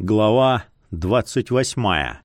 Глава двадцать восьмая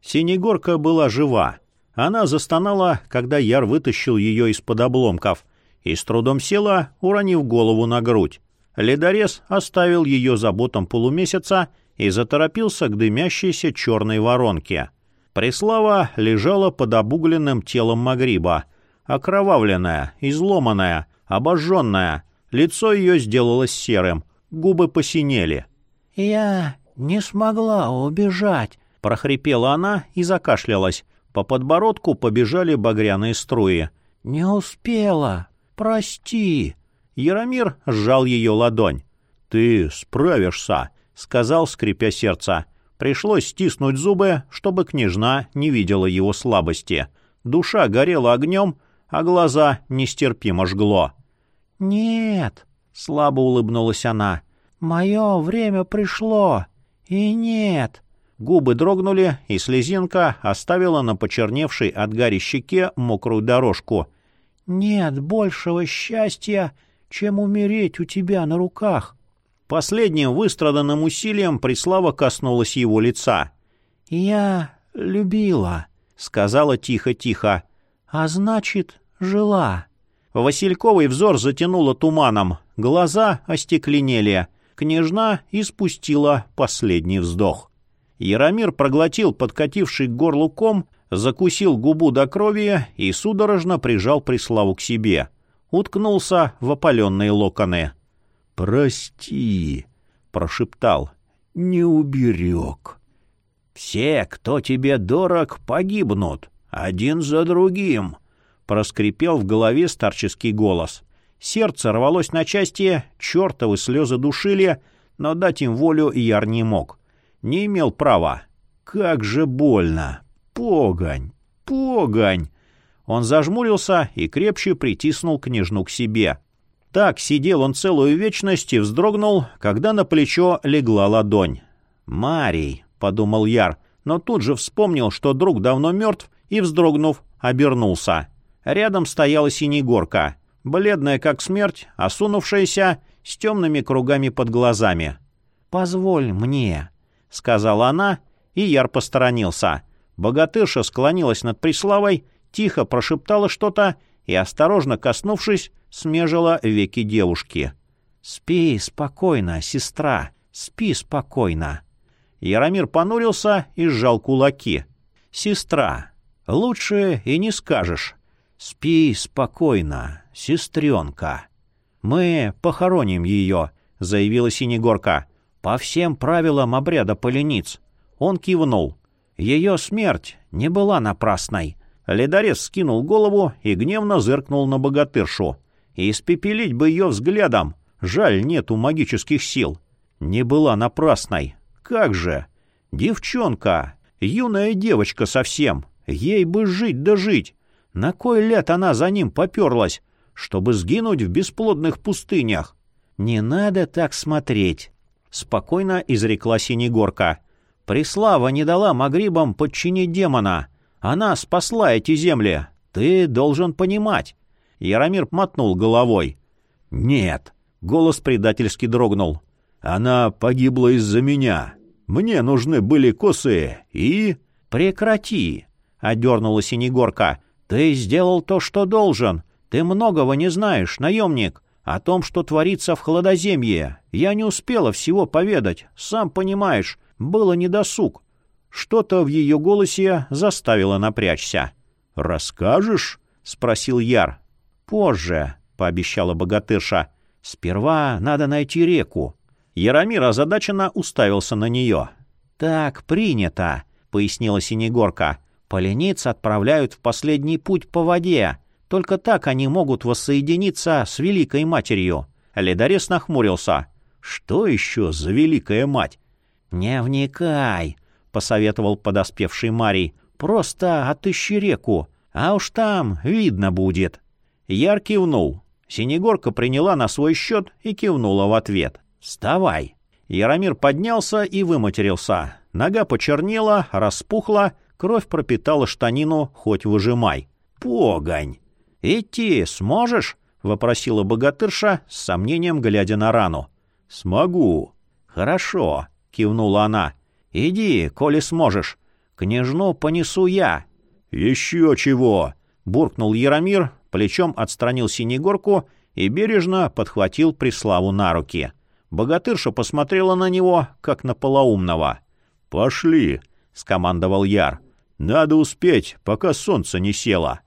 Синегорка была жива. Она застонала, когда Яр вытащил ее из-под обломков, и с трудом села, уронив голову на грудь. Ледорез оставил ее заботам полумесяца и заторопился к дымящейся черной воронке. Преслава лежала под обугленным телом Магриба, окровавленная, изломанная, обожженная. Лицо ее сделалось серым — губы посинели. «Я не смогла убежать», — прохрипела она и закашлялась. По подбородку побежали багряные струи. «Не успела. Прости». Яромир сжал ее ладонь. «Ты справишься», — сказал, скрипя сердце. Пришлось стиснуть зубы, чтобы княжна не видела его слабости. Душа горела огнем, а глаза нестерпимо жгло. «Нет», Слабо улыбнулась она. «Мое время пришло. И нет». Губы дрогнули, и слезинка оставила на почерневшей от гари щеке мокрую дорожку. «Нет большего счастья, чем умереть у тебя на руках». Последним выстраданным усилием Преслава коснулась его лица. «Я любила», — сказала тихо-тихо. «А значит, жила». Васильковый взор затянуло туманом, глаза остекленели. Княжна испустила последний вздох. Яромир проглотил подкативший к горлу ком, закусил губу до крови и судорожно прижал Преславу к себе. Уткнулся в опаленные локоны. «Прости», — прошептал, — «не уберег». «Все, кто тебе дорог, погибнут, один за другим», — проскрипел в голове старческий голос. Сердце рвалось на части, чертовы слезы душили, но дать им волю Яр не мог. Не имел права. Как же больно! Погонь! Погонь! Он зажмурился и крепче притиснул княжну к себе. Так сидел он целую вечность и вздрогнул, когда на плечо легла ладонь. «Марий», — подумал Яр, но тут же вспомнил, что друг давно мертв, и, вздрогнув, обернулся. Рядом стояла синегорка, бледная как смерть, осунувшаяся, с темными кругами под глазами. «Позволь мне», — сказала она, и Яр посторонился. Богатырша склонилась над Преславой, тихо прошептала что-то и, осторожно коснувшись, смежила веки девушки. «Спи спокойно, сестра, спи спокойно». Яромир понурился и сжал кулаки. «Сестра, лучше и не скажешь. «Спи спокойно, сестренка. Мы похороним ее», — заявила Синегорка. «По всем правилам обряда полениц». Он кивнул. Ее смерть не была напрасной. Ледорез скинул голову и гневно зыркнул на богатыршу. Испепелить бы ее взглядом. Жаль, нету магических сил. Не была напрасной. Как же? Девчонка. Юная девочка совсем. Ей бы жить да жить. На кой лет она за ним поперлась? Чтобы сгинуть в бесплодных пустынях. «Не надо так смотреть», — спокойно изрекла Синегорка. «Преслава не дала Магрибам подчинить демона. Она спасла эти земли. Ты должен понимать». Яромир мотнул головой. «Нет», — голос предательски дрогнул. «Она погибла из-за меня. Мне нужны были косы и...» «Прекрати», — одернула Синегорка. «Ты сделал то, что должен. Ты многого не знаешь, наемник. О том, что творится в холодоземье. Я не успела всего поведать. Сам понимаешь, было недосуг». Что-то в ее голосе заставило напрячься. «Расскажешь?» — спросил Яр. «Позже», — пообещала богатырша. «Сперва надо найти реку». Яромир озадаченно уставился на нее. «Так принято», — пояснила Синегорка. Полениц отправляют в последний путь по воде. Только так они могут воссоединиться с Великой Матерью. Ледорез нахмурился. Что еще за Великая Мать? «Не вникай», — посоветовал подоспевший Марий. «Просто отыщи реку, а уж там видно будет». Яр кивнул. Синегорка приняла на свой счет и кивнула в ответ. «Вставай». Яромир поднялся и выматерился. Нога почернела, распухла, Кровь пропитала штанину, хоть выжимай. Погонь! «Идти сможешь?» — вопросила богатырша с сомнением, глядя на рану. «Смогу». «Хорошо», — кивнула она. «Иди, коли сможешь. Княжну понесу я». «Еще чего!» — буркнул Яромир, плечом отстранил Синегорку и бережно подхватил Преславу на руки. Богатырша посмотрела на него, как на полоумного. «Пошли!» — скомандовал Яр. «Надо успеть, пока солнце не село».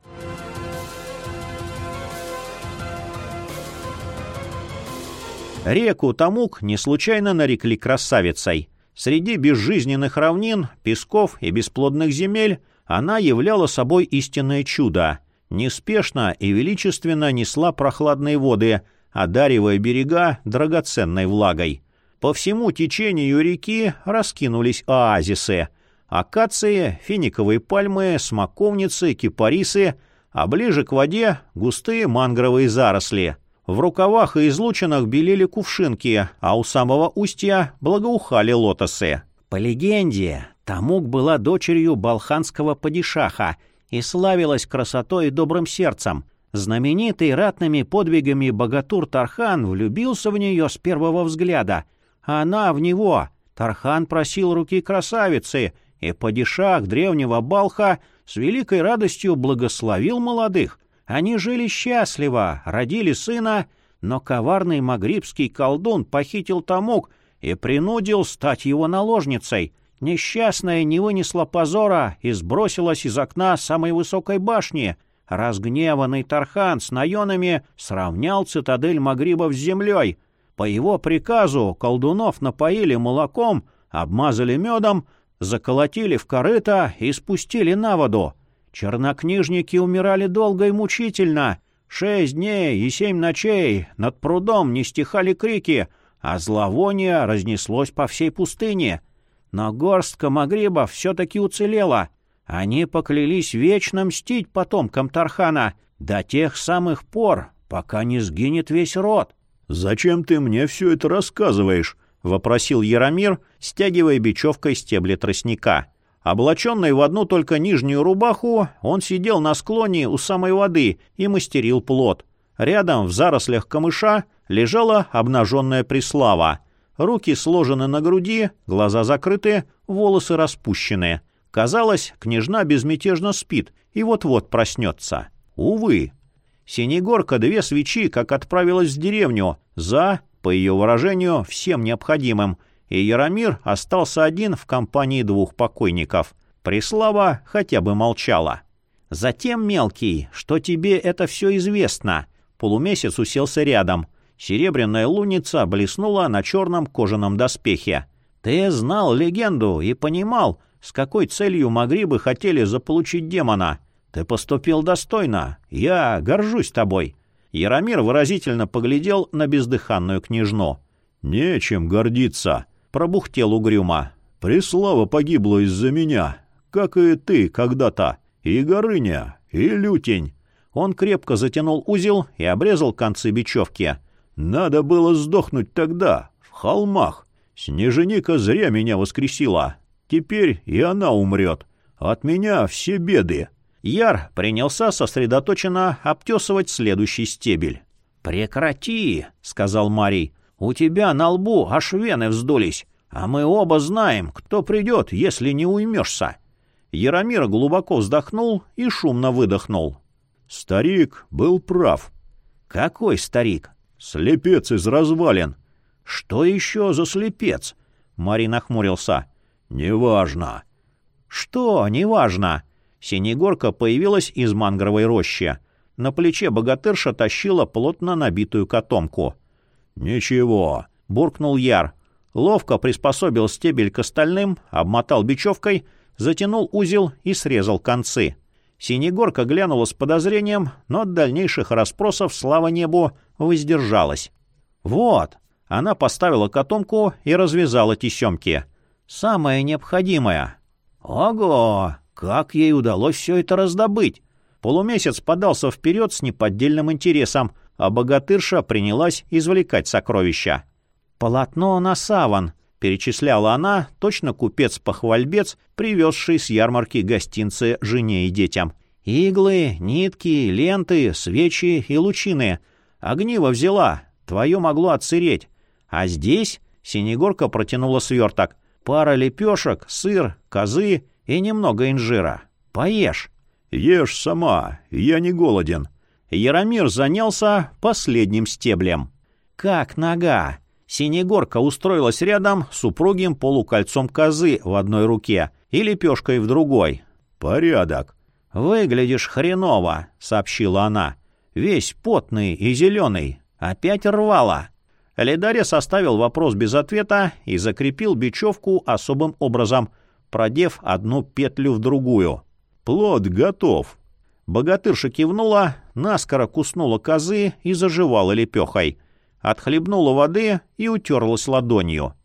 Реку Тамук не случайно нарекли красавицей. Среди безжизненных равнин, песков и бесплодных земель она являла собой истинное чудо. Неспешно и величественно несла прохладные воды, одаривая берега драгоценной влагой. По всему течению реки раскинулись оазисы. Акации, финиковые пальмы, смоковницы, кипарисы, а ближе к воде густые мангровые заросли — в рукавах и излучинах белели кувшинки, а у самого устья благоухали лотосы. По легенде, Тамук была дочерью балханского падишаха и славилась красотой и добрым сердцем. Знаменитый ратными подвигами богатур Тархан влюбился в нее с первого взгляда, а она в него. Тархан просил руки красавицы, и падишах древнего Балха с великой радостью благословил молодых — они жили счастливо, родили сына, но коварный магрибский колдун похитил Тамук и принудил стать его наложницей. Несчастная не вынесла позора и сбросилась из окна самой высокой башни. Разгневанный Тархан с наенами сравнял цитадель Магрибов с землей. По его приказу колдунов напоили молоком, обмазали медом, заколотили в корыто и спустили на воду. Чернокнижники умирали долго и мучительно. Шесть дней и семь ночей над прудом не стихали крики, а зловоние разнеслось по всей пустыне. Но горстка Магриба все-таки уцелела. Они поклялись вечно мстить потомкам Тархана до тех самых пор, пока не сгинет весь род. «Зачем ты мне все это рассказываешь?» — вопросил Яромир, стягивая бечевкой стебли тростника. Облаченный в одну только нижнюю рубаху, он сидел на склоне у самой воды и мастерил плод. Рядом, в зарослях камыша, лежала обнаженная Преслава. Руки сложены на груди, глаза закрыты, волосы распущены. Казалось, княжна безмятежно спит и вот-вот проснется. Увы. Синегорка две свечи, как отправилась в деревню, за, по ее выражению, всем необходимым, и Яромир остался один в компании двух покойников. Преслава хотя бы молчала. Затем, мелкий, что тебе это все известно. Полумесяц уселся рядом. Серебряная луница блеснула на черном кожаном доспехе. Ты знал легенду и понимал, с какой целью могли бы хотели заполучить демона. Ты поступил достойно. Я горжусь тобой. Яромир выразительно поглядел на бездыханную княжну. «Нечем гордиться», пробухтел угрюмо. «Преслава погибла из-за меня, как и ты когда-то, и Горыня, и Лютень». Он крепко затянул узел и обрезал концы бечевки. «Надо было сдохнуть тогда, в холмах. Снеженика зря меня воскресила. Теперь и она умрет. От меня все беды». Яр принялся сосредоточенно обтесывать следующий стебель. «Прекрати!» — сказал Марий. У тебя на лбу аж вены вздулись, а мы оба знаем, кто придет, если не уймешься». Яромир глубоко вздохнул и шумно выдохнул. «Старик был прав». «Какой старик?» «Слепец из развалин». «Что еще за слепец?» Марин охмурился. «Неважно». «Что неважно?» Синегорка появилась из мангровой рощи. На плече богатырша тащила плотно набитую котомку — «Ничего», — буркнул Яр. Ловко приспособил стебель к остальным, обмотал бечевкой, затянул узел и срезал концы. Синегорка глянула с подозрением, но от дальнейших расспросов, слава небу, воздержалась. «Вот!» — она поставила котомку и развязала тесемки. «Самое необходимое». «Ого! Как ей удалось все это раздобыть?» Полумесяц подался вперед с неподдельным интересом — а богатырша принялась извлекать сокровища. «Полотно на саван», — перечисляла она, точно купец-похвальбец, привезший с ярмарки гостинцы жене и детям. «Иглы, нитки, ленты, свечи и лучины. Огниво взяла, твое могло отсыреть. А здесь...» — Синегорка протянула сверток. «Пара лепешек, сыр, козы и немного инжира. Поешь». «Ешь сама, я не голоден». Яромир занялся последним стеблем. «Как нога?» Синегорка устроилась рядом с упругим полукольцом козы в одной руке и лепешкой в другой. «Порядок». «Выглядишь хреново», — сообщила она. «Весь потный и зеленый. Опять рвало». Ледаре составил вопрос без ответа и закрепил бечевку особым образом, продев одну петлю в другую. «Плод готов». Богатырша кивнула, наскоро куснула козы и заживала лепехой. Отхлебнула воды и утерлась ладонью.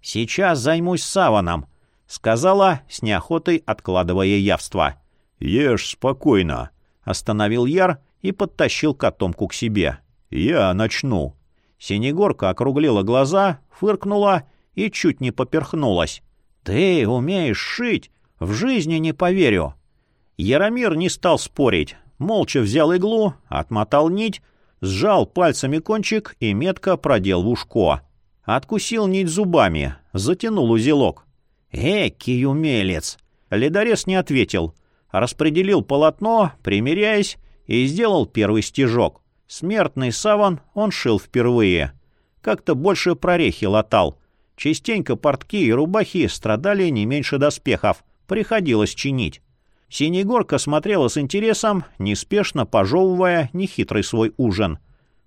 «Сейчас займусь саваном», — сказала, с неохотой откладывая явство. «Ешь спокойно», — остановил Яр и подтащил котомку к себе. «Я начну». Синегорка округлила глаза, фыркнула и чуть не поперхнулась. «Ты умеешь шить? В жизни не поверю». Яромир не стал спорить, молча взял иглу, отмотал нить, сжал пальцами кончик и метко продел в ушко. Откусил нить зубами, затянул узелок. «Экий умелец!» Ледорез не ответил. Распределил полотно, примеряясь, и сделал первый стежок. Смертный саван он шил впервые. Как-то больше прорехи латал. Частенько портки и рубахи страдали не меньше доспехов. Приходилось чинить. Синегорка смотрела с интересом, неспешно пожевывая нехитрый свой ужин.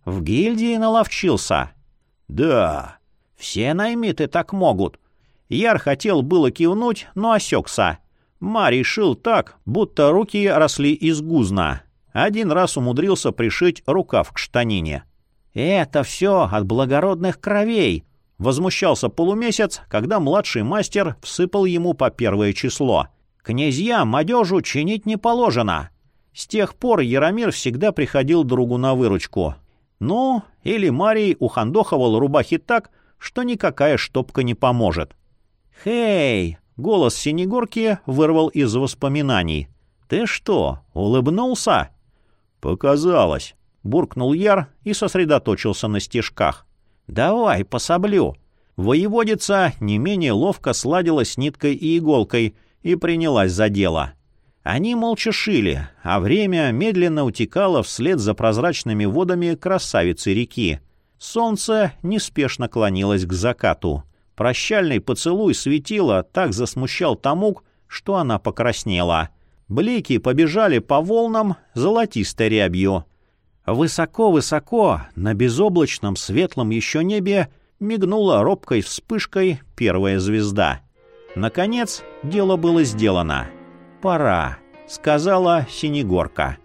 В гильдии наловчился. «Да». «Все наймиты так могут». Яр хотел было кивнуть, но осекся. Марий шил так, будто руки росли из гузна. Один раз умудрился пришить рукав к штанине. «Это все от благородных кровей», — возмущался полумесяц, когда младший мастер всыпал ему по первое число. «Князьям одежу чинить не положено». С тех пор Яромир всегда приходил другу на выручку. Ну, или Марий ухандоховал рубахи так, что никакая штопка не поможет. «Хей!» — голос Синегорки вырвал из воспоминаний. «Ты что, улыбнулся?» «Показалось», — буркнул Яр и сосредоточился на стежках. «Давай, пособлю». Воеводица не менее ловко сладила с ниткой и иголкой и принялась за дело. Они молча шили, а время медленно утекало вслед за прозрачными водами красавицы реки. Солнце неспешно клонилось к закату. Прощальный поцелуй светила так засмущал Тамук, что она покраснела. Блики побежали по волнам золотистой рябью. Высоко-высоко, на безоблачном светлом еще небе, мигнула робкой вспышкой первая звезда. Наконец, дело было сделано. «Пора», — сказала Синегорка.